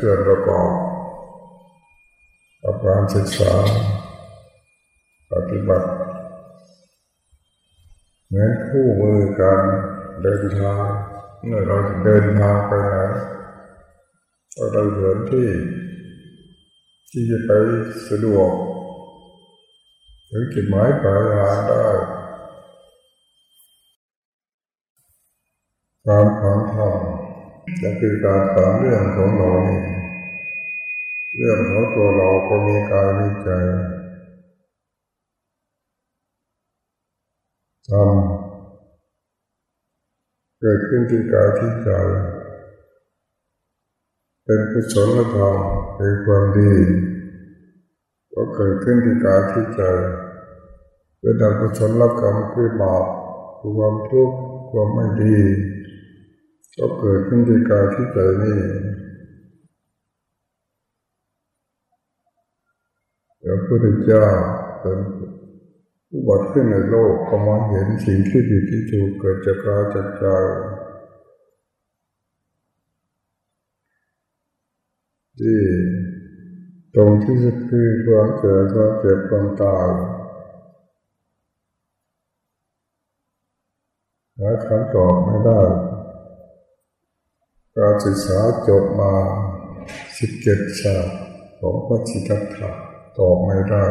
ส่วนประกอบกับการศึกษา ปฏิบัติเหมือนคู่มือการเดินทางเมื่อเราเดินทางไปไหนเราเดินที่ ที่จะไปสะดวกหรือจุดหมายปลายทางได้ความฝังทางจะคือการถามเรื่องของเราเเรื่องของตัวเราก็มีกายมีใจทำเกิดขึ้นที่กายที่ใจเป็นกุศลธรรมเป็นความดี ก็เกิดขึ้นที่กายที่ใจเป็นอกุศลกรรมคือบาปความทุกข์ความไม่ดี ก็เกิดขึ้นที่กายที่ใจนี่เดี๋ยวพ ระพุทธเจ้าเป็นผู้บัติขึ้นในโลกก็มองเห็นสิ่งที่ดีที่ถูกเกิดจากกายจากใจที่ตรงที่สุดคือความเกิดความเจ็บความตายหาคำตอบไม่ได้ การศึกษาจบมาสิบเจ็ดชาติของพระจิตตถะ ตอบไม่ได้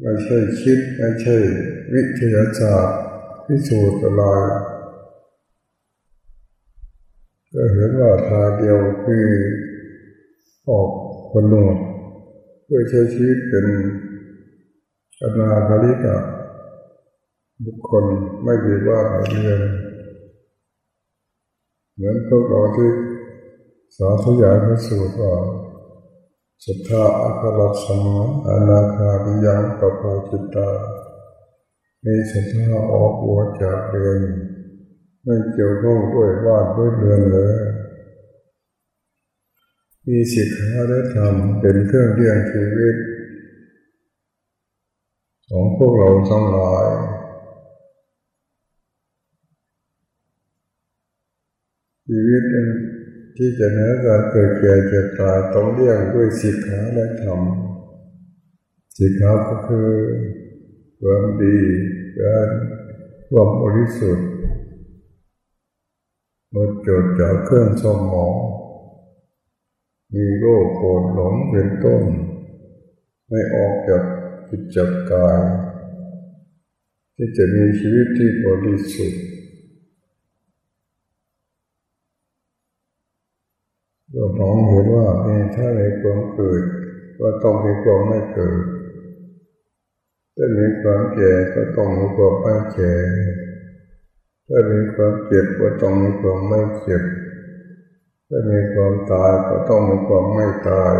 ไม่ใช่คิดไม่ใช่วิทยาศาสตร์พิสูจน์อะไรก็เห็นว่าทาเดียวคือออกคนหนุ่มเพื่อใช้ชีวิตเป็นอนาคาริกะบุคคลไม่ดีว่าไม่เรื่องเหมือนพวกเราที่สาธยายพระสูตรว่า สุทธาอัคลักษณะอนาคาดิยังปปาจิตตามีสุทธาออกหัวจากเรือนไม่เกี่ยวข้องด้วยว่าด้วยเรือนเลยมีสิกขาได้ทำเป็นเครื่องเลี้ยงชีวิต ของพวกเราทั้งหลายชีวิต ที่จะเนื้อการเกิดแก่เจ็บตายต้องเลี้ยงด้วยสิกขาและธรรมสิกขาก็คือความดีการความบริสุทธิ์หมดจดจากเครื่องสมอง มีโรคโกรธหลงเป็นต้น ไม่ออกจากจิตจักกาย ที่จะมีชีวิตที่บริสุทธิ์ เรามองเห็นว่ามีถ้าในความเกิด ก็ต้องมีความไม่เกิดถ้ามีความแก่ก็ต้องมีความไม่แก่ถ้ามีความเจ็บก็ต้องมีความไม่เจ็บ ถ้ามีความตายก็ต้องมีความไม่ตาย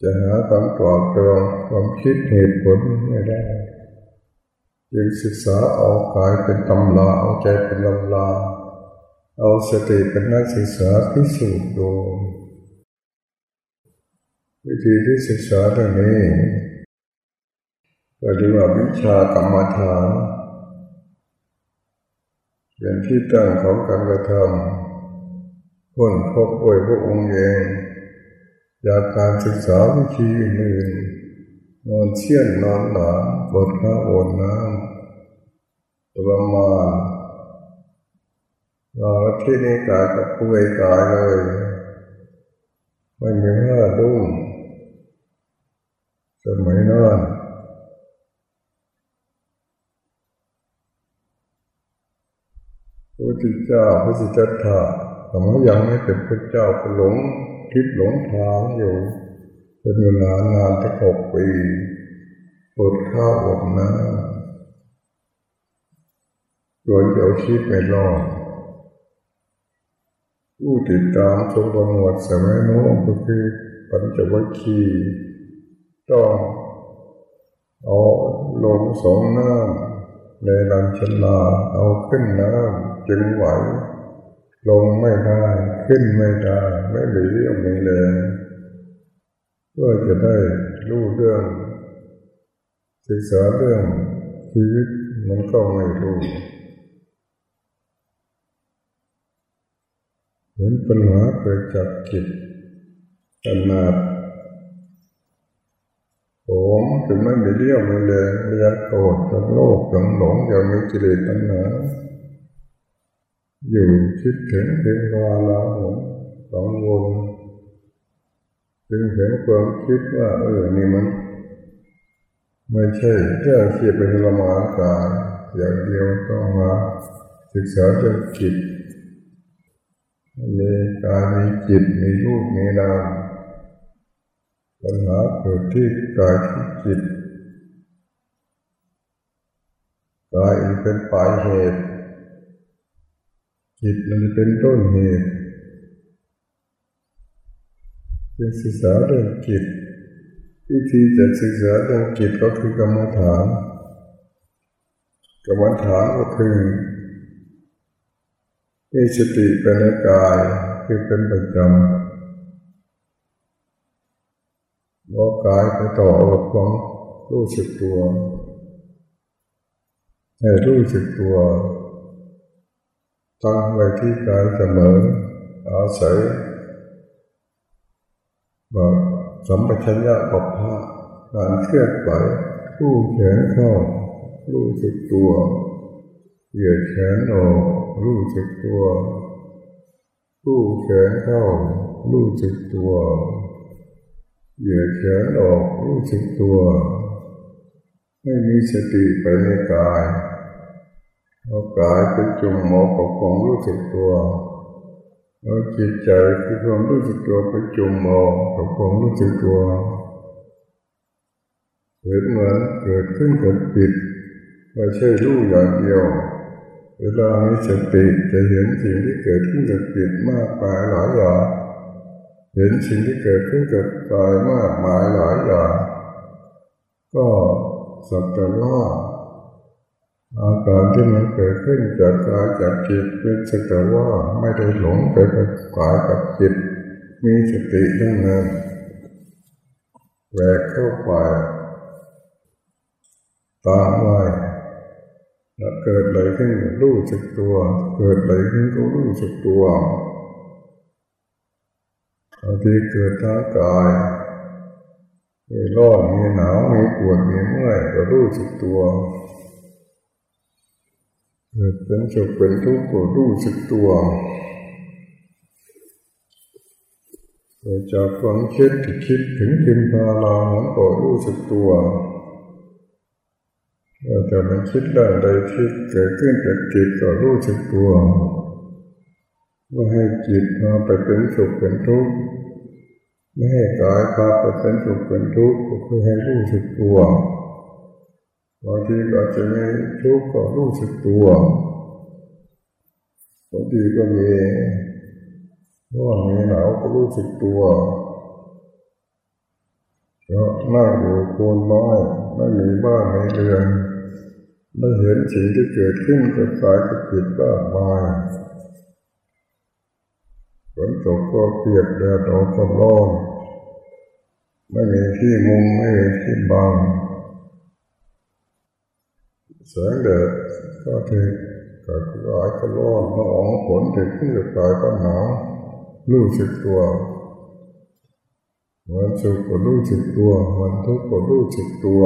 จะหาคำตอบตรงความคิดเหตุผลไม่ได้ยึงศึกษาเอากายเป็นตำราเอาใจเป็นลำลา เอาสติเป็นนักศึกษาพิสูจน์ดูวิธีที่ศึกษาตรงนี้ก็เรียกว่าวิชากรรมฐานเป็นที่ตั้งของการกระทำพ้นพบป่วยพระองค์เองจากการศึกษาวิธีอื่นนอนเชี่ยนนอนหลับบทพระโอนน้ำประมาณ เราที่นี่กายกับผู้เอกายเลยไม่มีเมื่อดุ้งสมัยนั้นพระพุทธเจ้าพระสิทธัตถะสมัยยังไม่เป็นพระเจ้าก็หลงทิศหลงทางอยู่ เป็นเวลานานตั้งหกปีปวดข้าวอดน้ำส่วนเจ้าชีวิตไม่รอด ผู้ติดตามชมประมวดสมัยโน้นก็คือปัญจวัคคีต้องเอาลงสองน้ำในลำชนลาเอาขึ้นน้ำจึงไหว ลงไม่ได้ขึ้นไม่ได้ไม่หลีเรี่ยวไม่แรงเพื่อจะได้รู้เรื่อง ศึกษาเรื่องชีวิตมันก็ไม่รู้ เหมือนปัญหาเกิดจากจิตขนาดผมถึงไม่มีเลี้ยวไม่แรงเรียกโกรธจงโลภจงหลงยังมีกิเลสตัณหาอยู่คิดถึงเพียงวาลาหนสองวนจึงเห็นความคิดว่า เออนี่มัน ไม่ใช่แค่เคียเป็นละมานกายอย่างเดียวต้องมาศึกษาเรื่องจิต มีกายมีจิตมีรูปมีนามปัญหาเกิดที่กายที่จิตกายเป็นปลายเหตุ จิตมันเป็นต้นเหตุจึงศึกษาเรื่องจิตวิธีจะศึกษาเรื่องจิตก็คือกรรมฐานกรรมฐานก็คือ มีสติเป็นในกายคือเป็นประจำว่ากายไปต่อกับความรู้สึกตัวให้รู้สึกตัว ตั้งไว้ที่กายเสมออาศัยแบบสัมปชัญญะปัพะการเคลื่อนไหวรู้แขนเข้ารู้สึกตัวเหยียดแขนออก รู้สึกตัว รู้แขนเข้า รู้สึกตัวเหยียดแขนออก รู้สึกตัว ไม่มีสติไปในกายเอากายไปจุ่มหมอกับความรู้สึกตัวเอาจิตใจคือความรู้สึกตัวไปจุ่มหมอกับความรู้สึกตัวเกิดเหมือนเกิดขึ้นกับจิตไม่ใช่รู้อย่างเดียว เวลามีสติจะเห็นสิ่งที่เกิดขึ้นกับจิตมากมายหลายอย่างเห็นสิ่งที่เกิดขึ้นกับกายมากมายหลายอย่างก็สักแต่ว่าอาการที่มันเกิดขึ้นจากกายจากจิตเป็นสักแต่ว่าไม่ได้หลงไปกับกายกับจิต มีสติทั้งนั้นแหวกเข้าไปตามไว้ เกิดอะไรขึ้นรู้สึกตัว เกิดอะไรขึ้นก็รู้สึกตัวบางทีเกิดทากายมีร้อนมีหนาวมีปวดมีเมื่อยก็รู้สึกตัวเกิดเป็นสุขเป็นทุกข์ก็รู้สึกตัวเกิดจากความคิดที่คิดถึงทิมพาลาหนก็รู้สึกตัว แต่มันคิดเรื่องใดที่เกิดขึ้นจากจิตก็รู้สึกตัวว่าให้จิตมาไปเป็นสุขเป็นทุกข์ไม่ให้กายพาไปเป็นสุขเป็นทุกข์ก็คือให้รู้สึกตัวบางทีก็จะมีทุกข์ก็รู้สึกตัวบางทีก็มีว่ามีหนาวก็รู้สึกตัวก็นั่งอยู่โคนไม้ไม่มีบ้านไม่เรือน ไม่เห็นสิ่งที่เกิดขึ้นกับกายกับจิตบ้างมายฝนตกก็เปียกแดดออกก็ร้อนไม่มีที่มุมไม่มีที่บังแสงแดดก็ถึงกายก็ร้ายก็ร้อนละอองฝนถึงขึ้นกับกายก็หนาวรู้สึกตัววันสุขก็รู้สึกตัววันทุกข์ก็รู้สึกตัว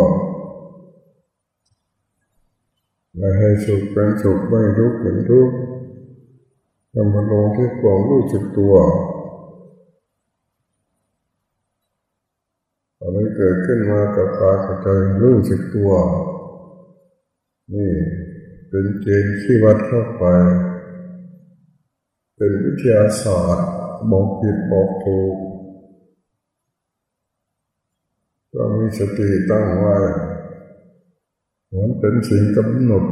ไม่ให้สุขเป็นสุขไม่ทุกข์เป็นทุกข์ทำมาลงที่ความรู้สึกตัวอะไรเกิดขึ้นมากับกากับใจรู้สึกตัว นี่เป็นเกณฑ์ที่วัดเข้าไป เป็นวิทยาศาสตร์บอกผิดบอกถูกก็มีสติตั้งไว้ มือนเป็นสิ่งกำหนด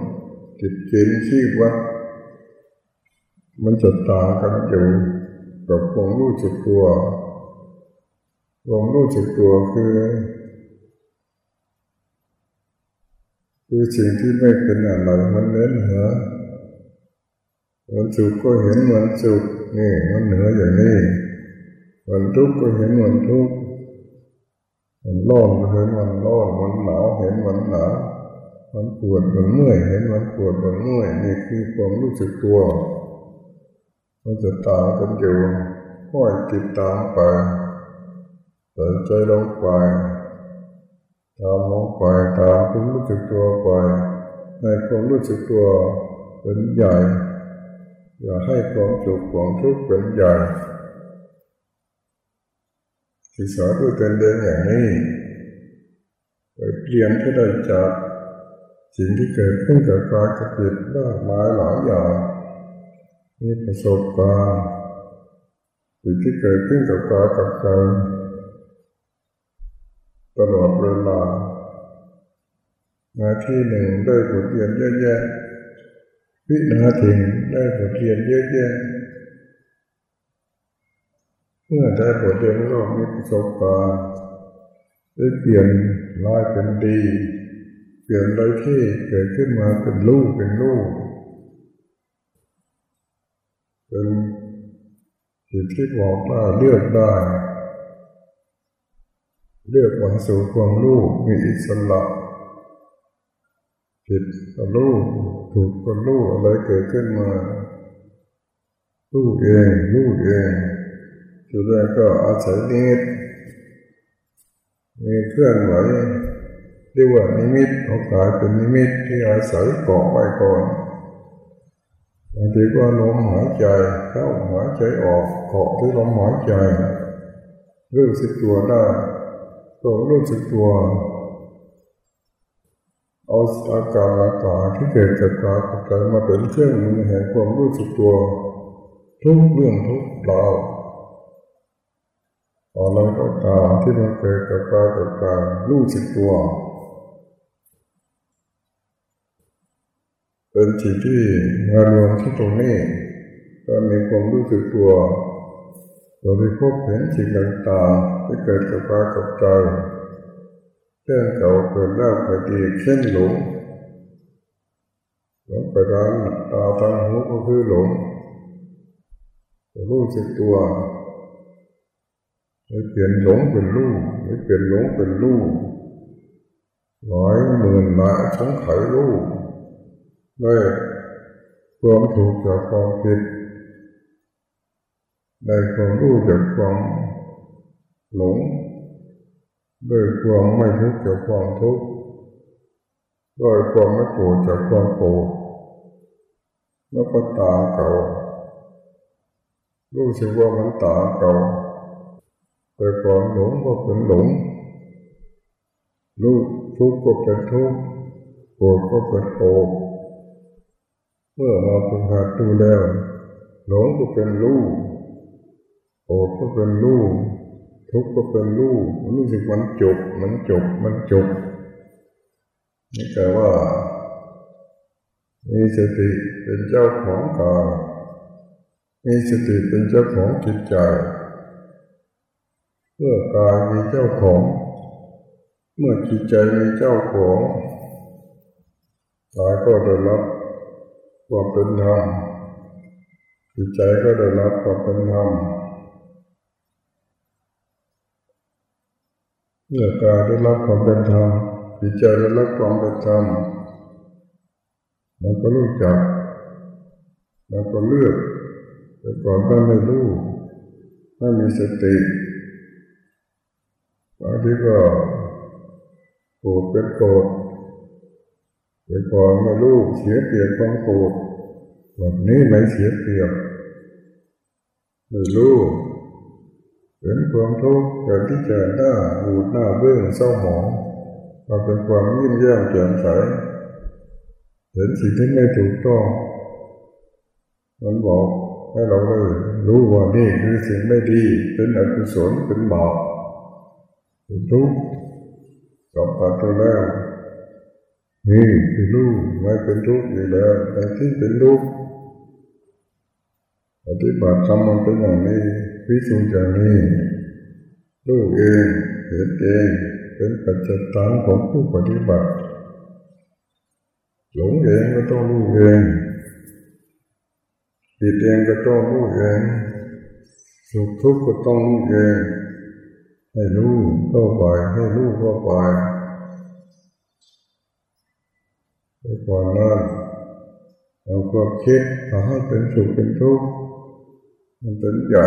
จิตเกณฑ์ที่วัดมันจะต่างกันอยู่กับความรู้จักตัวความรู้จักตัวคือ คือสิ่งที่ไม่เป็นอะไรมันเน้นเหรอมันสุขก็เห็นมันสุขนี่มันเหนืออย่างนี้มันทุกข์ก็เห็นมันทุกข์มันร้อนก็เห็นมันร้อนมันหนาวเห็นมันหนาว มันปวดมันเมื่อยเห็นมันปวดมันเมื่อยนี่คือความรู้สึกตัวมันจะตามกันอยู่ค่อยติดตามไปใส่ใจลงไปตามลงไปตามความรู้สึกตัวไปในความรู้สึกตัวเป็นใหญ่ อย่าให้ความจุกความทุกข์เป็นใหญ่ศึกษาด้วยตนเองอย่างนี้ไปเรียนที่ได้จาก สิ่งที่เกิดขึ้นกับกายกับจิตมากมายหลายอย่างมีประสบการณ์สิ่งที่เกิดขึ้นกับกายกับใจตลอดเวลานาที่หนึ่งได้บทเรียนเยอะแยะวินาทีได้บทเรียนเยอะแยะเมื่อได้บทเรียนก็มีประสบการณ์ได้เปลี่ยนร้ายเป็นดี เปลี่ยนอะไรที่เกิดขึ้นมาเป็นลูกเป็นลูกเป็นสิ่งที่บอกว่าเลือกได้ เลือกวันสู่ความรู้มีอิสระผิดก็รู้ถูกก็รู้อะไรเกิดขึ้นมารู้เองรู้เองจุดแรกก็อาศัยนิมิตมีเคลื่อนไหว เรียกว่านิมิตเขากลายเป็นนิมิตที่อาศัยเกาะไว้ก่อนบางทีก็ลมหายใจเข้าหายใจออกเกาะที่ลมหายใจรู้สึกตัวได้ก็รู้สึกตัวเอาอาการอาการที่เกิดกับกายกับใจมาเป็นเครื่องมือแห่งความรู้สึกตัว ทุกเรื่องทุกราวอะไรก็ตามที่มันเกิดกับกายกับใจรู้สึกตัว เป็นสิ่งที่มารวมที่ตรงนี้ก็มีความรู้สึกตัวเราได้พบเห็นสิ่งต่างๆที่เกิดกับกายกับใจเรื่องเก่าเกิดแล้วเกิดอีกเช่นหลงหลงไปร้านตาทางหูก็คือหลงรู้สึกตัวไม่เปลี่ยนหลงเป็นลูกไม่เปลี่ยนหลงเป็นลูกร้อยหมื่นละสงไขลูก ได้ความถูกจากความผิดได้ความรู้จากความหลงด้วยความไม่ทุกข์จากความทุกข์ด้วยความไม่โกรธจากความโกรธแล้วก็ตาเก่ารู้สึกว่ามันตาเก่าแต่ก่อนหลงก็เป็นหลงรู้ทุกข์ก็เป็นทุกข์โกรธก็เป็นโกรธ เมื่อมาพึงหัดดูแล้วหลงก็เป็นรู้โกรธก็เป็นรู้ทุกข์ก็เป็นรู้รู้สึกมันจบ มันจบ มันจบ นี่แปลว่ามีสติเป็นเจ้าของกายมีสติเป็นเจ้าของจิตใจเมื่อกายมีเจ้าของ เมื่อจิตใจมีเจ้าของกายก็ได้รับ ความเป็นธรรมจิตใจก็ได้รับความเป็นธรรมเมื่อกายได้รับความเป็นธรรมจิตใจได้รับความเป็นธรรมเราก็รู้จักเราก็เลือกแต่ก่อนไม่รู้ไม่มีสติบางทีก็โกรธเป็นโกรธ แต่ก่อนม่รู้เสียเปรียบความโกรธแบบนี้ไม่เสียเปรียบไม่รู้เห็นความทุกข์เกิดที่เจอหน้าบูดหน้าเบื้องเศร้าหมองมาเป็นความยิ้มแย้มแจ่มใสเห็นสิ่งที่ไม่ถูกต้องมันบอกให้เราเลยรู้ว่านี่คือสิ่งไม่ดีเป็นอกุศลเป็นบาปเป็นทุกข์สัมผัสไปแล้ว นี่คือรู้ไม่เป็นทุกข์อยู่แล้วแต่ที่เป็นทุกข์ปฏิบัติทำมันเป็นอย่างนี้วิสูจน์อย่างนี้รู้เองเห็นเองเป็นปัจจตังของผู้ปฏิบัติ หลงเองก็ต้องรู้เองผิดเองก็ต้องรู้เองสุขทุกข์ก็ต้องรู้เองให้รู้เข้าไปให้รู้เข้าไป ก่อนนั้นเราก็คิดทำให้เป็นสุขเป็นทุกข์มันเป็นใหญ่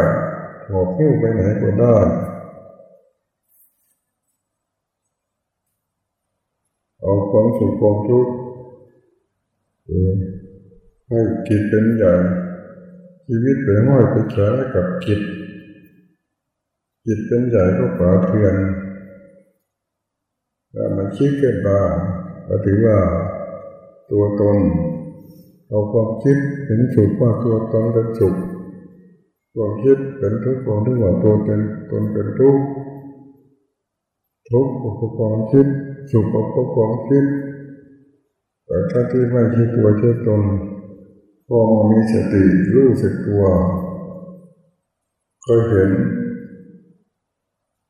หอบหิ้วไปไหนก็ได้เอาความสุขความทุกข์ให้จิตเป็นใหญ่ชีวิตเป็นห้อยไปแฉกับจิต จิตเป็นใหญ่ก็ป่าเทือนถ้ามันคิดเกิดบ้าก็ถือว่า ตัวตนเอาความคิดเป็นสุขว่าตัวตนเป็นสุขความคิดเป็นทุกข์ความทุกข์ว่าตัวเป็นตนเป็นทุกข์ทุกข์ก็ความคิดสุขก็ความคิดแต่ถ้าที่ไม่คิดตัวเชื่อตนพอมามีสติรู้สึกตัวก็เห็น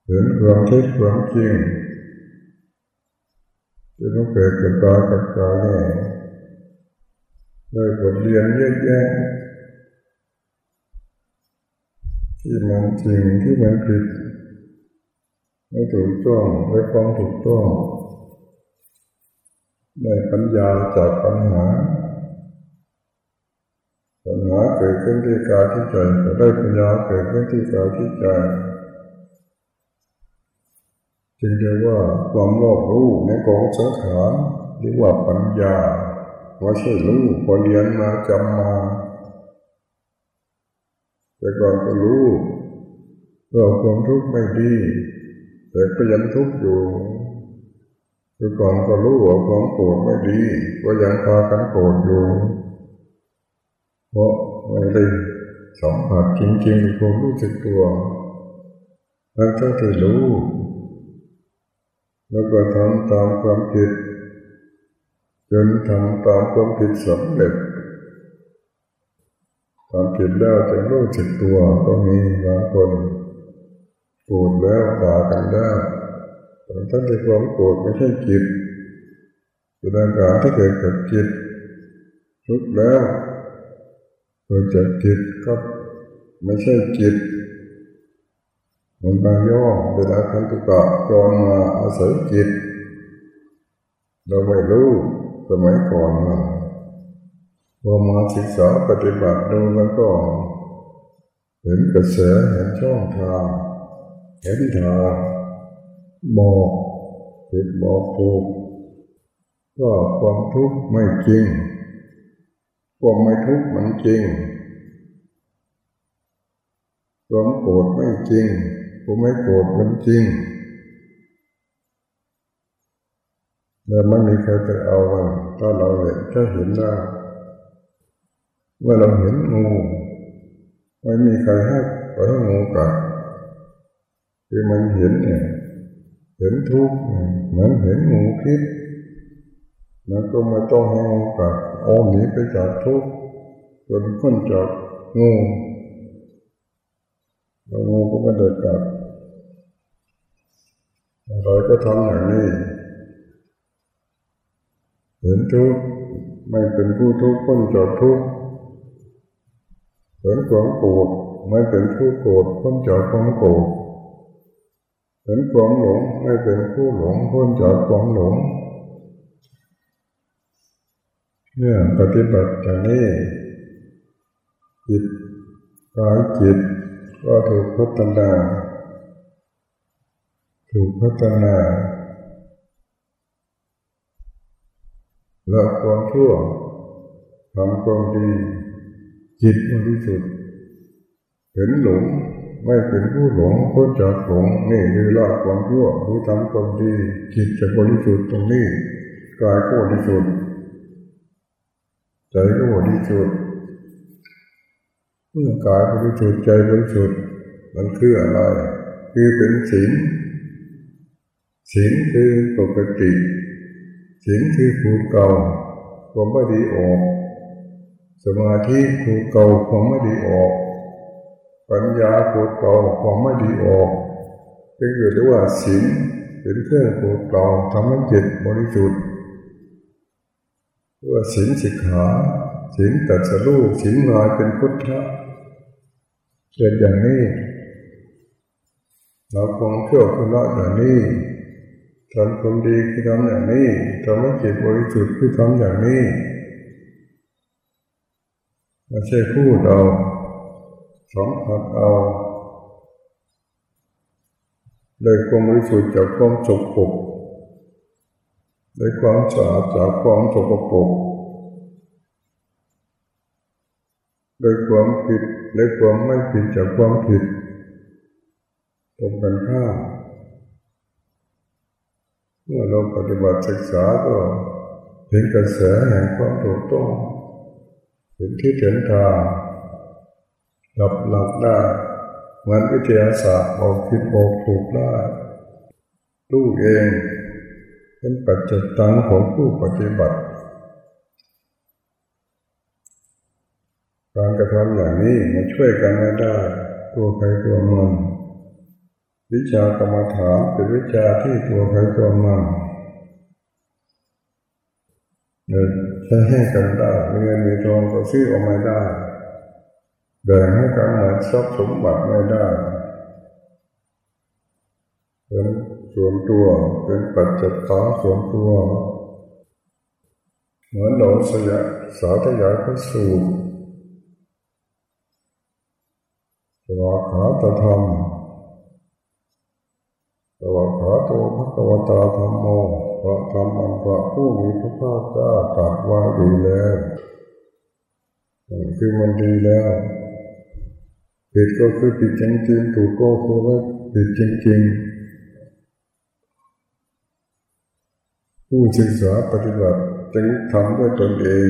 เห็นความคิดความจริงที่ต้องเกิดกับกายกับกายเนี่ย ได้บทเรียนเยอะแยะที่มันจริงที่มันผิดไม่ถูกต้องไม่ความถูกต้องได้ปัญญาจากปัญหา ปัญหาเกิดขึ้นที่กายที่ใจก็ได้ปัญญาเกิดขึ้นที่กายที่ใจจึงเรียกว่าความรอบรู้ในกองสังขารเรียกว่าปัญญา ว่าใช่รู้พอเรียนมาจำมาแต่ก่อนก็รู้เราความทุกข์ไม่ดีแต่ก็ยังทุกข์อยู่แต่ก่อนก็รู้ว่าความโกรธไม่ดี ก็ยังพากันโกรธอยู่เพราะไม่ได้สัมผัสจริงๆความรู้สึกตัวแล้วถ้าเธอรู้ แล้วก็ทำตามความผิด จนทำตามความผิดสำเร็จทำผิดแล้วจะรู้สึกตัวก็มีบางคนโกรธแล้วด่ากันแล้วแต่ถ้าในความโกรธไม่ใช่จิตเป็นอาการที่เกิดกับจิตทุกแล้วเกิดจากจิตก็ไม่ใช่จิตมันบาย่อเวลาคันตุกะจรมาอาศัยจิต เราไม่รู้ มัยก่อนนะพอมาศึกษาปฏิบัติดูแล้วก็ เห็นกระแสเห็นช่องทางเห็นทางบอกผิดบอกถูกก็ความทุกข์ไม่จริงความไม่ทุกข์มันจริงความโกรธไม่จริงผมไม่โกรธมันจริง แต่ไม่มีใครไปเอามันถ้าเราเห็นถ้าเห็นได้เมื่อเราเห็นงูไม่มีใครให้ไปให้งูกัดคือมันเห็นเนี่ยเห็นทุกข์เหมือนเห็นงูคิดมันก็ไม่ต้องให้งูกัดอ้อมหนีไปจากทุกข์จนพ้นจากงูแล้วงูก็ม่ได้กัดเรก็ทำอย่างนี้ เห็นทุกข์ไม่เป็นผู้ทุกข์พ้นจากทุกข์เห็นความโกรธไม่เป็นผู้โกรธพ้นจากความโกรธเห็นความหลงไม่เป็นผู้หลงพ้นจากความหลงเนี่ยปฏิบัติอย่างนี้จิตกายจิตก็ถูกพัฒนาถูกพัฒนา ละความชั่วทำความดี จิตบริสุทธิ์เห็นหลงไม่เป็นผู้หลงพ้นจากหลงนี่คือละความชั่วรู้ทำความดี จิตจะบริสุทธิ์ตรงนี้กายก็บริสุทธิ์ใจก็บริสุทธิ์เมื่อกายบริสุทธิ์ใจบริสุทธิ์มันคืออะไร คือเป็นศีลศีลคือปกติ ศีลคือขูดเก่าความไม่ดีออก สมาธิขูดเก่าความไม่ดีออก ปัญญาปวดเก่าความไม่ดีออกเป็นเรียกว่าศีลเป็นเครื่องปวดเก่าทำให้จิตบริสุทธิ์ว่าศีลสิกขาศีลตัดสรู้ศีลลอยเป็นพุทธะเกิดอย่างนี้เราคงเชื่อคุณละอย่างนี้ ทำความดีคือทำอย่างนี้ทำให้จิตบริสุทธิ์คือทำอย่างนี้ไม่ใช่พูดเอาสัมผัสเอาได้ความบริสุทธิ์จากความสกปรกได้ความสะอาดจากความสกปรกได้ความผิดได้ความไม่ผิดจากความผิดตรงกันข้าม เมื่อเราปฏิบัติศึกษาก็เห็นกระแสแห่งความถูกต้องเห็นที่เห็นทางหลับหลับได้เหมือนวิทยาศาสตร์บอกผิดบอกถูกได้รู้เองเป็นปัจจิตังของผู้ปฏิบัติ การกระทำอย่างนี้มันช่วยกันไม่ได้ ตัวใครตัวมัน วิชากรรมฐานเป็นวิชาที่ตัวใครตัวมันเงินใช้ให้กันได้เงินมีทองก็ซื้อออกมาได้แบ่งให้กันเหมือนทรัพย์สมบัติไม่ได้เป็นส่วนตัวเป็นปัจจัยขาส่วนตัว เหมือนเราสยายสาธยายพระสูตรสวาขาตธรรม วาขาโตพระกวตาธรรมโมพระธรรมอันพระผู้มีพระภาคเจ้าตรัสว่าดีแล้วคือมันดีแล้วผิดก็คือผิดจริงๆถูกก็คือว่าผิดจริงๆผู้ศึกษาปฏิบัติจึงทำด้วยตนเอง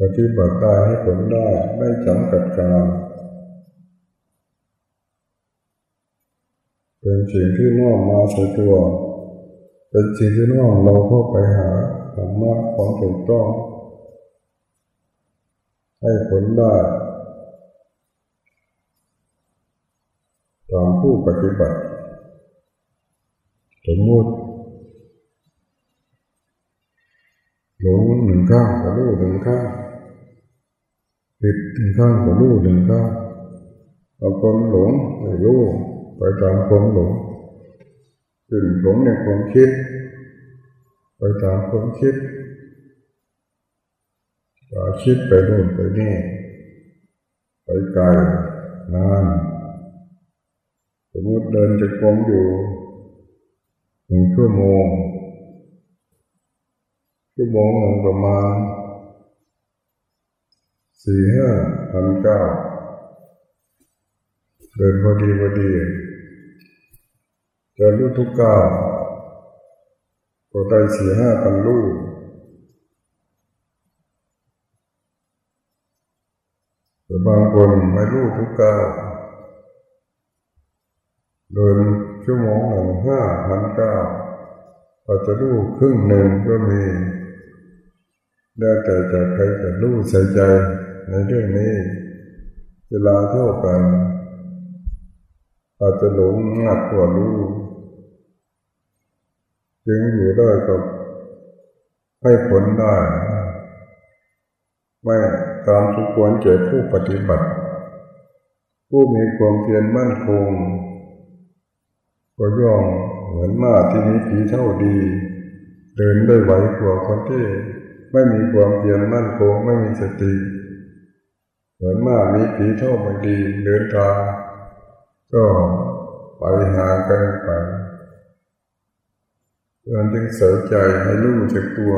ปฏิบัติได้ให้ผลได้ไม่จำกัดการ เป็นสิ่งที่น้อมมาใส่ตัว เป็นสิ่งที่น้อมเราเข้าไปหาธรรมะของถูกต้อง ให้ผลได้ตามผู้ปฏิบัติสมมติหลงหนึ่งข้างกับรู้หนึ่งข้างผิดหนึ่งข้างกับรู้หนึ่งข้างเอาคนหลงไม่รู้ ไปตามความหลงถึงหลงในความคิด ไปตามความคิดก็คิดไปโน่นไปนี่ไปไกลนานสมมติเดินจะกรมอยู่หนึ่งชั่วโมงชั่วโมงหนึ่งประมาณสี่ห้าพันเก้าเดินพอดีพอดี จะรู้ทุกก้าวก็ได้สี่ห้าพันลูกแต่บางคนไม่รู้ทุกก้าวเดินชั่วโมงหนึ่งห้าพันเก้าอาจจะรู้ครึ่งหนึ่งก็มีได้แต่จะใครจะรู้ใส่ใจในเรื่องนี้เวลาเท่ากันอาจจะหลงมากกว่ารู้ จึงอยู่ได้กับให้ผลได้ ไม่ตามทุกควรเจอผู้ปฏิบัติ ผู้มีความเพียรมั่นคง ก็ย่อมเหมือนมาที่มีผีเท่าดี เดินได้ไหวกว่าคนที่ไม่มีความเพียรมั่นคงไม่มีสติ เหมือนมามีผีเท่าไม่ดี เดินทางก็ไปหากันไป เพื่อนจึงเสียใจให้รู้จักตัว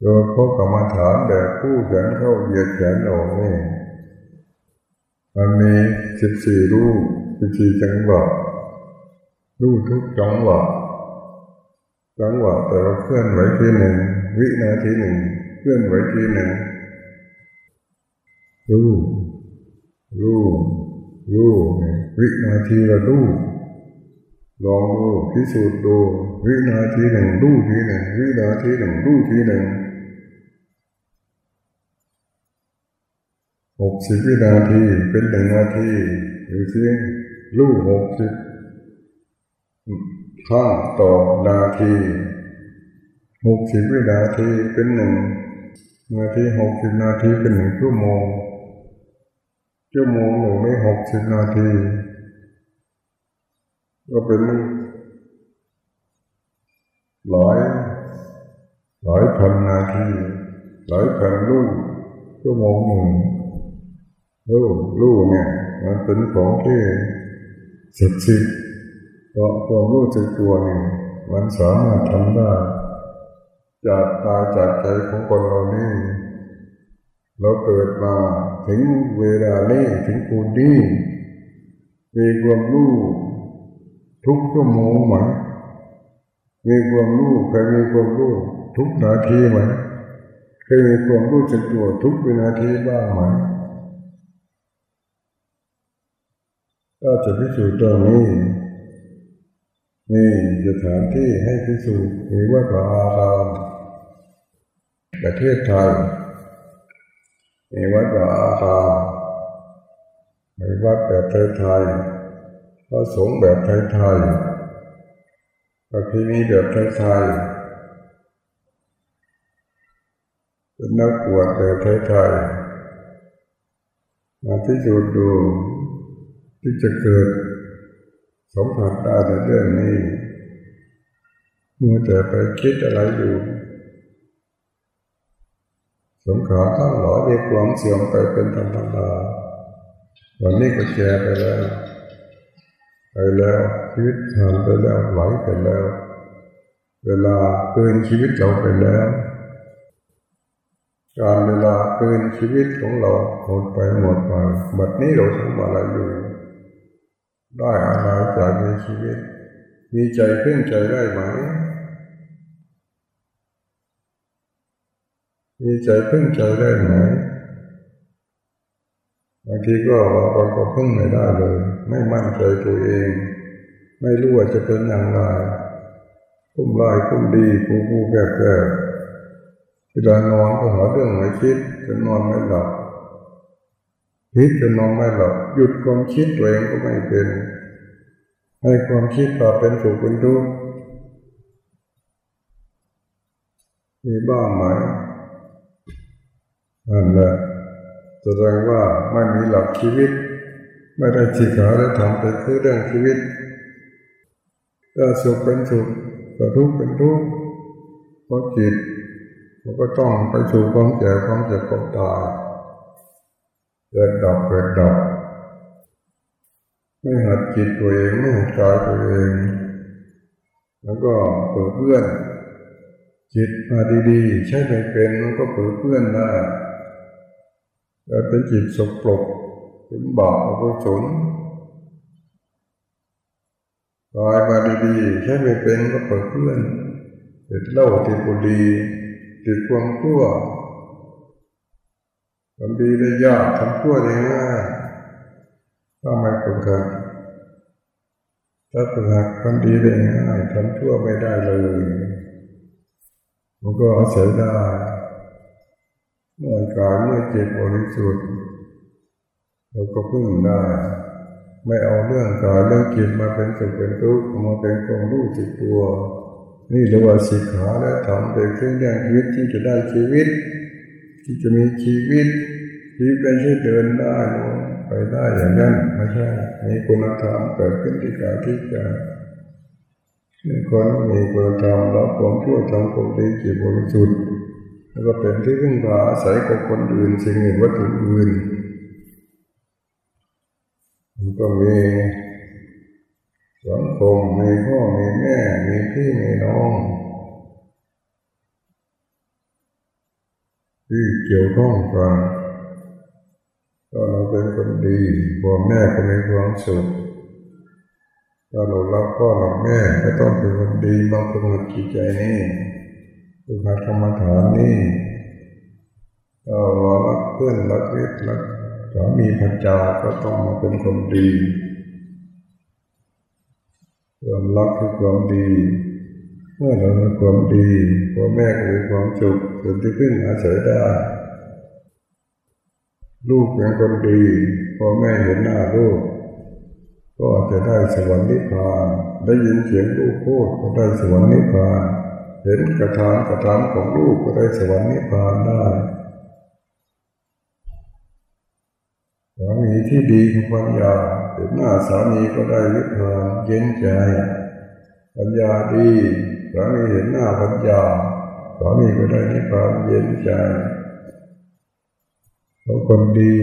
โดยพราะกรรมฐานแบบผู้แขนเข้าเหยียดแขนออกนี่มันมีสิบสี่รูปสิบสี่จังหวะรูปทุกจังหวะจังหวะแต่เราเคลื่อนไหวทีหนึ่ง วินาทีหนึ่งเคลื่อนไหวทีหนึ่งรูรูรูวินาทีละรู ลองดูพิสูจน์ดูวินาทีหนึ่งรู้ทีหนึ่งวินาทีหนึ่งรู้ทีหนึ่งหกสิบวินาทีเป็นหนึ่งนาทีหรือที่ลู่หกสิบข้างต่อนาทีหกสิบวินาทีเป็นหนึ่งนาทีหกสิบนาทีเป็นหนึ่งชั่วโมงชั่วโมงหนึ่งไม่หกสิบนาที ก็เป็นร้อยร้อยพันนาทีร้อยพันลูกชั่วโมงหนึ่งลูกลูกเนี่ย มันเป็นของที่ศักดิ์สิทธิเพราะความรู้สึกตัวนี่มันสามารถทำได้ จากตาจากใจของคนเรานี่เราเกิดมาถึงเวลานี้ถึงปูนี้มีความรู้ ทุกชั่วโมงไหมมีความรู้เคยมีความรู้ทุกนาทีไหมเคยมีความรู้สึกตัวทุกวินาทีบ้างไหมถ้าจะพิสูจน์ตรงนี้มีสถานที่ให้พิสูจน์มีวัดวาอารามประเทศไทยมีวัดวาอารามมีวัดแบบไทยไทย พระสงฆ์แบบไทยไทยประเพณีแบบไทยไทยเป็นนักบวชแบบไทยไทยมาพิจน์ดูที่จะเกิดสมผัสได้ในเรื่องนี้มัวแต่ไปคิดอะไรอยู่สงขาข้งหล่อเยความเสื่อมไปเป็นธรรมดาวันนี้ก็แก่ไปแล้ว ไปแล้วชีวิตผ่านไปแล้วไหลไปแล้ว เวลาเกินชีวิตเราไปแล้ว การเวลาเกินชีวิตของเราหมดไปหมดไปบัดนี้เราทำอะไรอยู่ ได้อะไรจากในชีวิต มีใจเพ่งใจได้ไหมมีใจเพ่งใจได้ไหม บางทีก็บางคนก็พึ่งไม่ได้เลย ไม่มั่นใจตัวเอง ไม่รู้ว่าจะเป็นอย่างไรคุ้มลายคุ้มดีกูกูแก่แก่เวลานอนก็หาเรื่องไม่คิดจะนอนไม่หลับคิดจะนอนไม่หลับหยุดความคิดตัวเองก็ไม่เป็น ให้ความคิดต่อเป็นสุขเป็นทุกข์มีบ้างไหมนั่นแหละ แสดงว่าไม่มีหลักชีวิต ไม่ได้สิขาและทำแต่คือเรื่องชีวิตถ้าสุขเป็นสุขก็ทุกข์เป็นทุกข์เพราะจิตมันก็ต้องไปสู่ความแก่ความเจ็บความตายเกิดดับเกิดดับไม่หัดจิตตัวเองไม่หัดกายตัวเอง แล้วก็เปิดเพื่อน จิตมาดีๆ ใช่ไม่เป็นมันก็เปิดเพื่อนได้ แต่เป็นจิตสกปรกเป็นบาปอกุศลกายมาดีๆใช่ไม่เป็นก็เปิดเพื่อนติดเหล้าติดบุหรี่ติดความชั่วทำดีได้ยากทำชั่วได้ง่ายถ้าไม่ฝึกหัดถ้าฝึกหัดทำดีได้ง่ายทำชั่วไม่ได้เลย มันก็อาศัยได้ เมื่อกายเมื่อจิตบริสุทธิ์เราก็พึ่งได้ ไม่เอาเรื่องกายเรื่องจิตมาเป็นสุขเป็นทุกข์มาเป็นความรู้จิตตัว นี่เรียกว่าสิกขาและทำเป็นเครื่องแยงชีวิตที่จะได้ชีวิต ที่จะมีชีวิตที่เป็นที่เดินได้ไปได้อย่างนั้นไม่ใช่มีคุณธรรมเกิดขึ้นที่กายที่ใจคนมีคุณธรรมแล้วความชั่วทำความดีจิตบริสุทธิ์ แล้วก็เป็นที่พึ่งพาอาศัยกับคนอื่น สิ่งอื่นวัตถุอื่นมันก็มีสังคมมีพ่อมีแม่มีพี่มีน้องที่เกี่ยวข้องกันถ้าเราเป็นคนดีพ่อแม่ก็มีความสุขถ้าเรารักพ่อรักแม่ก็ต้องเป็นคนดีบางคนจิตใจนี่ ฝึกหัดกรรมฐานนี่ถ้าเรารักเพื่อนรักมิตรรักสามีภรรยาก็ต้องมาเป็นคนดีความรักคือความดี เมื่อเรามีความดีพ่อแม่ก็มีความสุขส่วนที่พึ่งอาศัยได้ลูกเป็นคนดีพ่อแม่เห็นหน้าลูก ก็จะได้สวรรค์นิพพานได้ยินเสียงลูกพูดก็ได้สวรรค์นิพพาน เห็นกระทำกระทำของลูกก็ได้สวรรค์นิพพานได้สามีที่ดีของปัญญาเห็นหน้าสามีก็ได้นิพพานเย็นใจ ปัญญาดีสามีเห็นหน้าปัญญาสามีก็ได้นิพพานเย็นใจเพราคนดี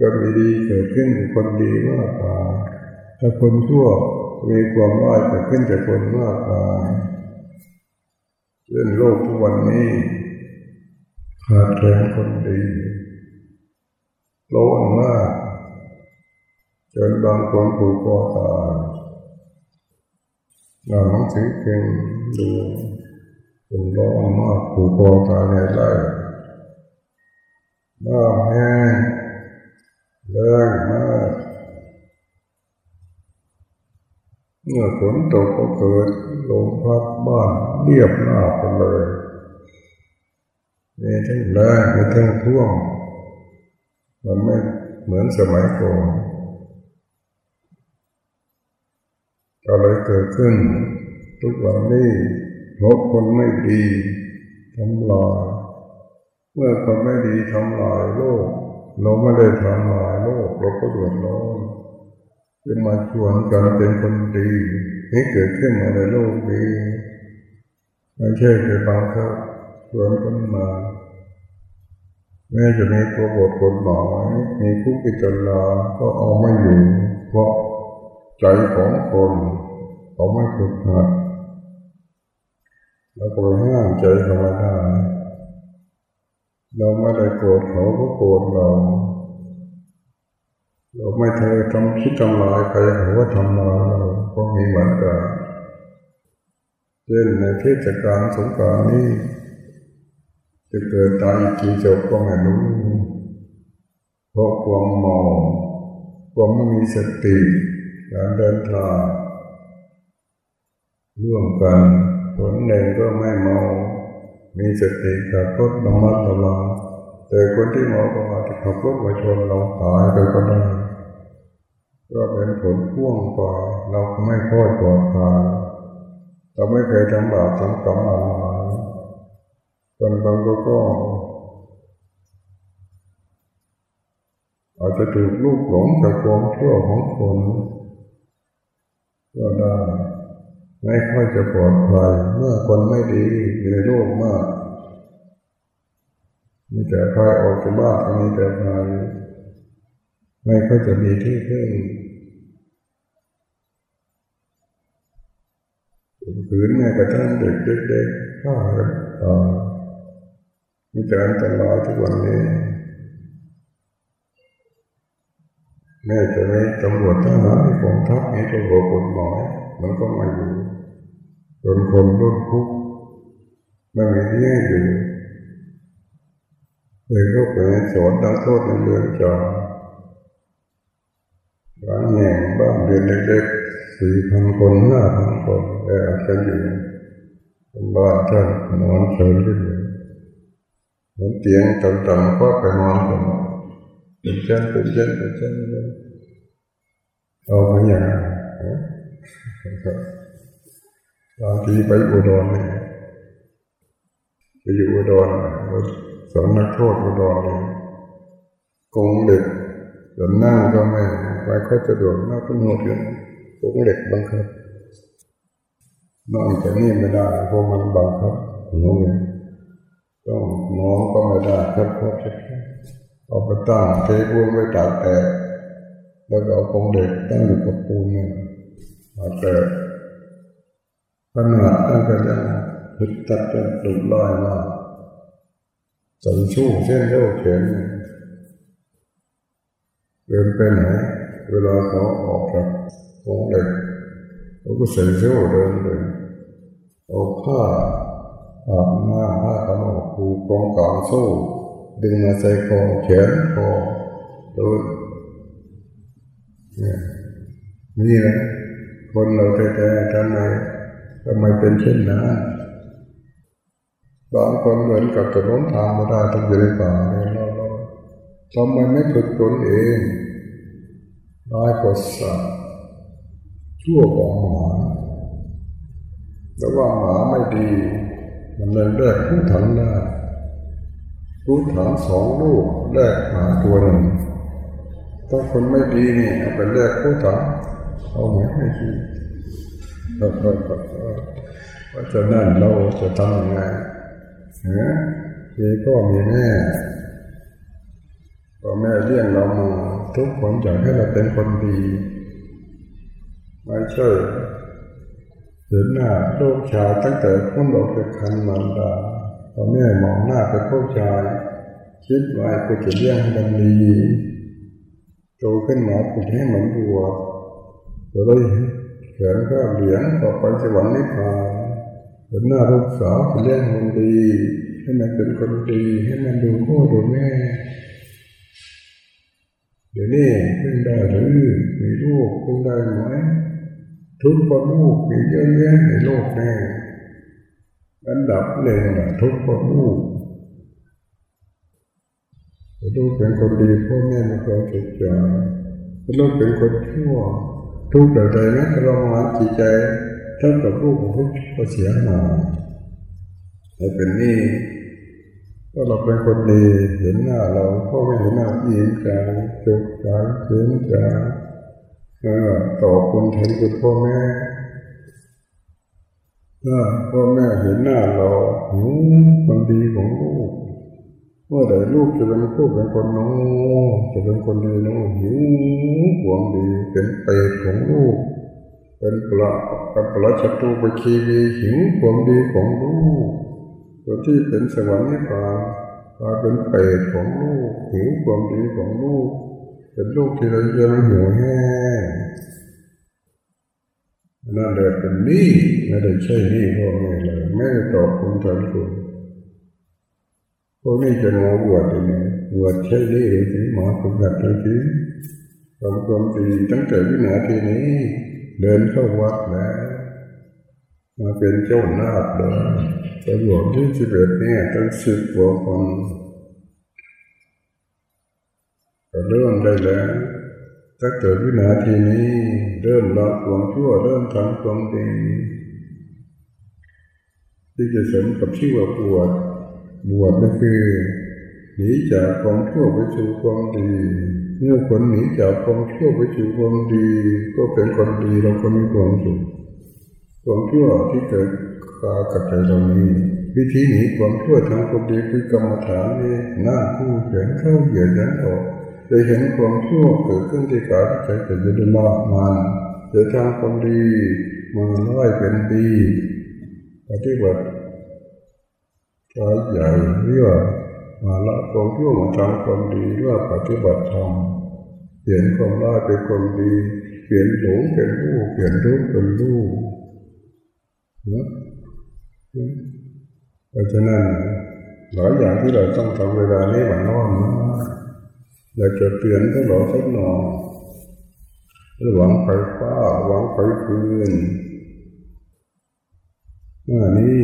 ก็มีดีเกิดขึ้นกับคนดีมากกว่าถ้าคนชั่วมีความร้ายเกิดขึ้นจากคนมากกว่า เช่นโลกทุกวันนี้ขาดแคลนคนดีร้อนมากจนบางคนผูกคอตายเราหนังสือเก่งดูคนร้อนมากผูกคอตายในไร่หน้าแห้งแรงมาก เมื่อฝนตกก็เกิดลมพัดบ้านเรียบหน้าไปเลยมีทั้งแรงมีทั้งท่วมมันไม่เหมือนสมัยก่อนอะไรเกิดขึ้น ทุกวันนี้เพราะคนไม่ดีทำลายเมื่อคนไม่ดีทำลายโลก เราไม่ได้ทำลายโลกเราก็เดือดร้อน จะมาชวนกันเป็นคนดีให้เกิดขึ้นมาในโลกนี้ไม่ใช่ไปบังคับชวนกันมาแม้จะมีตัวบทกฎหมายมีผู้พิจารณาก็เอาไม่อยู่ เพราะใจของคนเขาไม่ฝึกหัดแล้วก็ห้ามใจธรรมดาเราไม่ได้โกรธเขาก็โกรธเรา เราไม่เคยทำคิดทำลายใครหรือว่าทำลายเราก็มีเหมือนกันเช่นในเทศกาลสงกรานนี้จะเกิดตายกี่จบก็ไม่รู้เพราะความเมาความไม่มีสติการเดินทางร่วมกันคนหนึ่งก็ไม่เมา มีสติขับรถระมัดระวังแต่คนที่เมาก็อาจจะขับรถมาชนเราตายไปก็ได้ ก็เป็นผลพ่วงไปเราไม่ค่อยปลอดภัยเราไม่เคยทำบาปทำกรรมอะไรจนบางก็อาจจะถูกลูกหลงจากความชั่วของคนก็ได้ไม่ค่อยจะปลอดภัยเมื่อคนไม่ดีอยู่ในโลกมากมีแต่พายออกจากบ้านมีแต่พาย ไม่ค่อยจะมีที่พึ่งผืนแม่กระทั่งเด็กเด็กๆฆ่ากันตายมีแต่อันตรายทุกวันนี้แม่จะไม่ตำรวจทหารกองทัพมีตัวจกฎหมายมันก็มาอยู่จนคนรุ่นคุกไม่มีที่ให้อยู่เลยก็ไปสอนตั้งโทษในเรือนจำ ร้านแห่งบ้านเรือนเล็กๆสี่พันคนห้าพันคนแอ่อาจจะอยู่เป็นบ้านท่านนอนเฉยขึ้เหมือนเตียงต่ำๆก็ไปนอนกันเป็นเช่นเป็นเช่นเป็นเช่นเอาไปอย่างบางทีไปอุดรเนี่ยไปอยู่อุดรสอนนักโทษอุดรเลยกงเด็กหรือนั่งก็ไม่ ไปค่อยสะดวกนั่งก็งหมดอยู่กงเด็กบังคับนั่งแต่นี่ไม่ได้พราะมันบังคับงงต้องนอนก็ไม่ได้ครับครับเอาไปตั้งเทปูนไว้ตากแดดแล้วก็เอากงเด็กตั้งอยู่กับปูนเนี่ยมาแต่ขนาดตั้งแต่ยังหิดตัดจนดุร้อยมากสันชู้เส้นเท้าแขนเดินไปไหน เวลาเขาออกจากกงเด็กเขาก็ใส่เสื้อเดินไปเอาผ้าอาบน้ำผ้าขนมผูกกองกางสู้ดึงมาใส่คอแขนคอโดนเนี่ยนี่นะคนเราแท้ๆทำไมทำไมเป็นเช่นนั้นบางคนเหมือนกับจะล้มทางมาได้ต้องอยู่ในป่าเนี่ยเราเราทำไมไม่ฝึกตนเอง ร้ายกว่าสัตว์ชั่วกว่าหมาแต่ว่าหมาไม่ดีมันเลยแลกผู้ถังได้ผู้ถังสองลูกแลกหมาตัวหนึ่งถ้าคนไม่ดีนี่เอาไปแลกผู้ถังเอาไหมไม่ดีเพราะฉะนั้นเราจะทำยังไงเนีมีพ่อมีแม่พ่อแม่เลี้ยงเรามา ทุกคนอยากให้เราเป็นคนดี ไม่ใช่เห็นหน้าลูกชายตั้งแต่พ้นออกจากคันมันดาพ่อแม่มองหน้าเป็นผู้ชาย คิดว่ากูจะเลี้ยงมันดีโตขึ้นมากูให้มันบัวจะได้เห็นก็เหลียงต่อไปสวรรค์นิพพานเห็นหน้าลูกสาวเลี้ยงมันดี ให้มันเป็นคนดี ให้มันดูพ่อดูแม่ เดี๋ยวนี้เพิ่งได้หรือมีลูกเพิ่งได้ไหมทุกคนลูกมีเยอะแยะในโลกแน่อันดับหนึ่งทุกคนลูกลูกเป็นคนดีพ่อแม่มีความสุขใจลูกเป็นคนชั่ว ทุกใดๆนะเรามาจิตใจถ้ากับลูกของลูกก็เสียหายเราเป็นนี่ ถ้าเราเป็นคนดีเห็นหน้าเราพ่อไม่เห็นหน้ายิ้มใจจุกใจเขียนใจต่อคุณแทนคุณพ่อแม่ถ้าพ่อแม่เห็นหน้าเราหูคนดีของลูกเมื่อใดลูกจะเป็นผู้เป็นคนน้อจะเป็นคนดีน้หิวหวงดีเป็นเปรตของลูก เป็นปลาเป็นปลาชัตุปคีวีหิวหวงดีของลูก ตัวที่เป็นสวรรค์นิพพานกลายเป็นเปรตของลูกหิวความดีของลูก เป็นลูกที่เราเยังหิวแห้งนั่นแหละเป็นนี่ไม่ได้ใช่นี่พ่อแม่เลยไม่ได้ตอบคุณแทนคุณพวกนี้จะมาบวชยังไงบวชใช่นี่หรือสิมาฝึกหัดหรือสิทำความดีตั้งแต่วินาทีนี้ เดินเข้าวัดแล้วมาเป็นเจ้านาฏเลย จะบวชที่สิบเอ็ดเนี่ยตั้งสิบกว่าคนก็เริ่มได้แล้วตั้งแต่วินาทีนี้เริ่มละความชั่วเริ่มทำความดีที่จะสมกับชื่อว่าบวชบวชก็คือหนีจากความชั่วไปสู่ความดีเมื่อคนหนีจากความชั่วไปสู่ความดี ก็เป็นคนดีเราก็มีความสุขความชั่วที่เกิด กากับใจเรานี้วิธีหนีความชั่วทางความดีคือกรรมฐานนี่หน้าคู่เขียนเข้าเหยียดยันออกจะเห็นความชั่วเกิดขึ้นที่กายใจจะจะได้มากมันจะทำความดีมาน้อยเป็นดีปฏิบัติกายใหญ่เรียกว่ามาละความชั่วมาทำความดีเรียกว่าปฏิบัติธรรมเปลี่ยนความร้ายเป็นความดี เปลี่ยนหลงเป็นรู้เปลี่ยนรู้เป็นรู้นะ เพราะฉะนั้นหลายอย่างที่เราต้องทำเวลานี้มันน้อยมากอยากจะเตือนพวกเราสักหน่อยหวังไฟฟ้าหวังไฟคืนอันนี้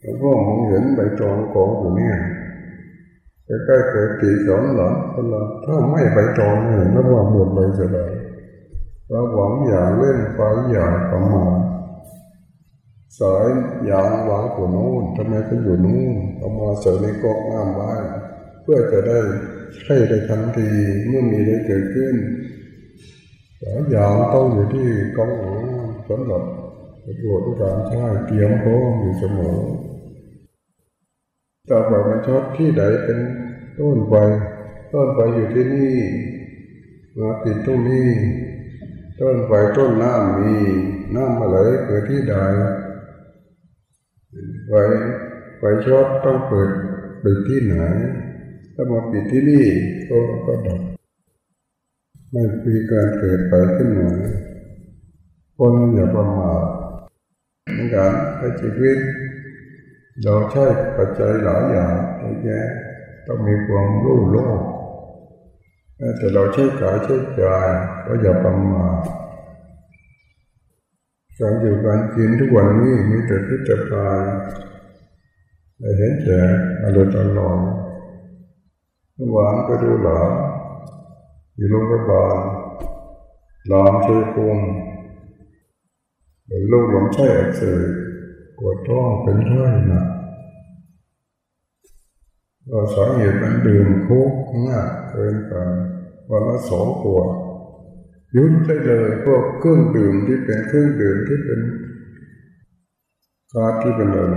แล้วก็มองเห็นใบตองกองอยู่เนี่ยใกล้ๆเกิดตีสอนหลังคนละถ้าไม่ใบตองเนี่ยนับว่าหมดเลยจะได้เราหวังอย่างเล่นไฟอย่างประมาณ สายยางวางตัวนู้นทำไมก็อยู่นู้นเอามาใส่ในกอกน้ำไว้เพื่อจะได้ใช้ได้ทันทีเมื่อมีได้เกิดขึ้นสายยางต้องอยู่ที่กองน้ำสำหรับประโยชน์การใช้เตรียมพร้อมอยู่เสมอต่อไปมันชอบที่ใดเป็นต้นไปต้นไปอยู่ที่นี่มาติดตรงนี้ ต้นไปต้นน้ำมีน้ำมาไหลเกิดที่ใด ไฟไฟช็อตต้องเปิดปิดที่ไหน ถ้ามาปิดที่นี่ก็ก็ดับไม่มีการเกิดไปขึ้นมาคนอย่าประมาทในการใช้ชีวิตเราใช้ปัจจัยหลายอย่างแยะต้องมีความรู้โลกแต่เราใช้กายใช้ใจก็อย่าประมาท การอยู่การกินทุกวันนี้มีแต่พิจารณาเห็นแก่อร่อยอร่อยหวานไปดูหลานอยู่โรงพยาบาลหลานช่วยคุมเป็นโรคลมไส้อักเสบปวดท้องเป็นไข้หนักเราสาเหตุมันดื่มคุกมากเกินไปวันละสองขวด ยุดได้เลยพวกเครื่องดื่มที่เป็นเครื่องดื่มที่เป็นกาที่เป็นอะไร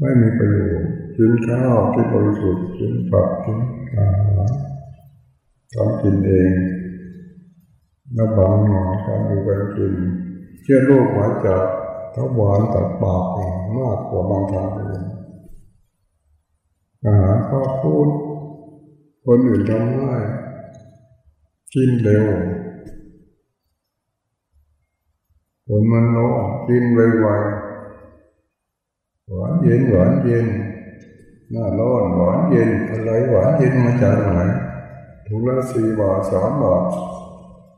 ไม่มีประโยชน์กินข้าวที่บริสุทธิ์กินผักกินอาหาทำกินเองแล้วบางหน่อการดูการกิน เชื่อโรคมาจากท้าหวานตัดปากมากกว่าบางทางอื่นอาหารข้าวพูดคนอื่นทำง่าย กินเร็วคนมันโนกินไวๆหวานเย็นหวานเย็นหน้าร้อนหวานเย็นอะไรหวานเย็นมาจากไหนถุงละสี่บาทสามบาท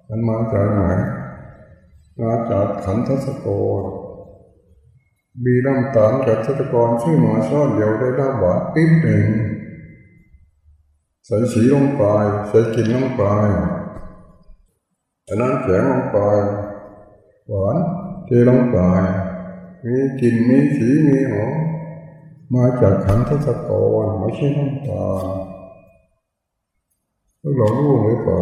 มันมาจากไหนมาจากขันทศโกมีน้ำตาลกับทศกรชื่อมาซ่อนเดียวได้น้ำหวานปิ๊บหนึ่งใส่สีลงไปใส่กินลงไป อันนั้นแข็งลงไปหวานเทลงไปมีกลิ่นมีสีมีหอมมาจากขันทศกรไม่ใช่น้ำตาลเรารู้หรือเปล่า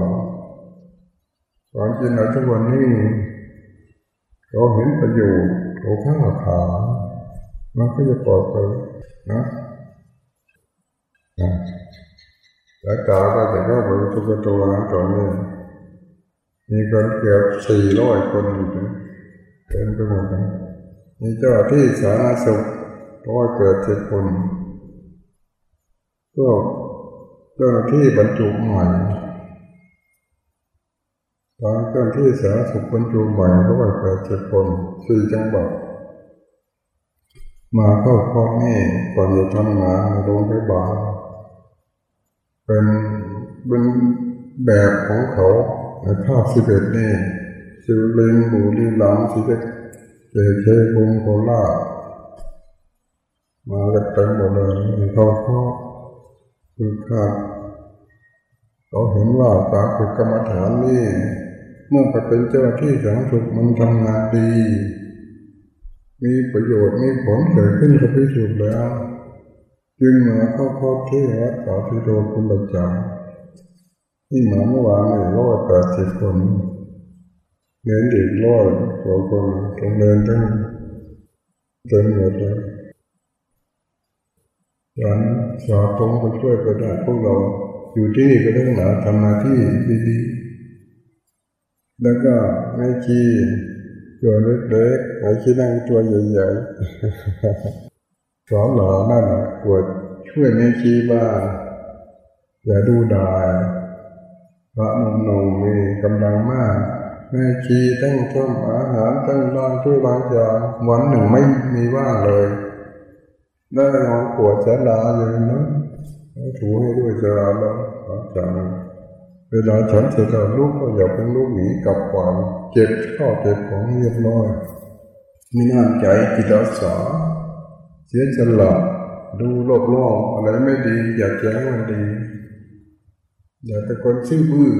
การกินอะไรทุกวันนี้เราเห็นประโยชน์เราข้าขามันก็จะปลอดภัยนะแล้วตาก็จะเข้าไปทุกตัวนะตอนนี้ มีคนเกือบสี่ร้อยคนอยู่เต็มไปหมดนะมีเจ้าที่สาธารณสุขเพราะว่าเกิดเจ็ดคนก็เจ้าหน้าที่บรรจุใหม่ตอนเจ้าหน้าที่สาธารณสุขบรรจุใหม่เพราะว่าเกิดเจ็ดคนสี่จังหวัดมาเข้าพ่อแม่ก่อนจะทำงานในโรงพยาบาลเป็นเป็นแบบของเขา ในภาพสิบเอ็ดนี่สิวเลงบุรีลามสิบเอ็ดเจเจวงโคลามากันเต็มหมดเลยเขาเขาคือขาดเขาเห็นว่าการฝึกกรรมฐานนี่ เมื่อไปเป็นเจ้าที่สังสุขมันทำงานดี มีประโยชน์มีผลเกิดขึ้นกับพิสูจน์แล้ว จึงมาเข้าพบที่วัดป่าพิโดคุณประจำ ที่มาเมื่อวานนี่ร้อยแปดสิบคนเน้นอีกร้อยกว่าคนตรงเดินทั้งเต็มหมดเลยฉันสาตรงไปช่วยไปได้พวกเราอยู่ที่นี่ก็ต้องหนาทำหน้าที่ดีๆ แล้วก็ไม่ขี้ตัวเล็กๆไม่ขี้นั่งตัวใหญ่ๆสอนหล่อนั่นแหละปวดช่วยไม่ขี้บ้าอย่าดูดาย พระนมนงมีกำลังมากแม่ชีตั้งต้มอาหารตั้งร้านช่วยบางอย่างวันหนึ่งไม่มีว่างเลย ได้นอนปวดจะลาอยู่นะถูให้ด้วยจะลาแล้วจากนั้นเวลาฉันเสร็จแล้วลูกก็อย่าเพิ่งลูกหนีกลับก่อนเจ็บข้อเจ็บของเรียบร้อยมีน้ำใจจิตอาสาเสียฉลาดดูโลกโลกอะไรไม่ดี อย่าแจ้งมันดี อย่าเป็นคนชื่อบื้อ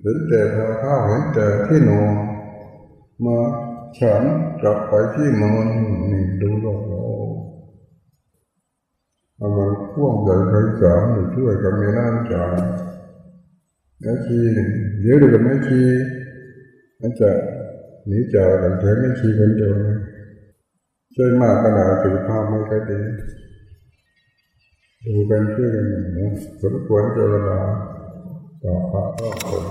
เห็นแต่พาข้าวเห็นแต่ที่นอนมาฉันกลับไปที่นอนนี่ดูโลกโลกเอามาพ่วงใหญ่ใครสามหรือช่วยกันมีน้ำใจแม่ชีเดี๋ยวดูกับแม่ชีมันจะหนีจากหลังเทแม่ชีคนเดียวนะช่วยมากขนาดสุขภาพไม่ค่อยดีดูกันช่วยกันนะสมควรเจอเวลา ต่อพระก็คน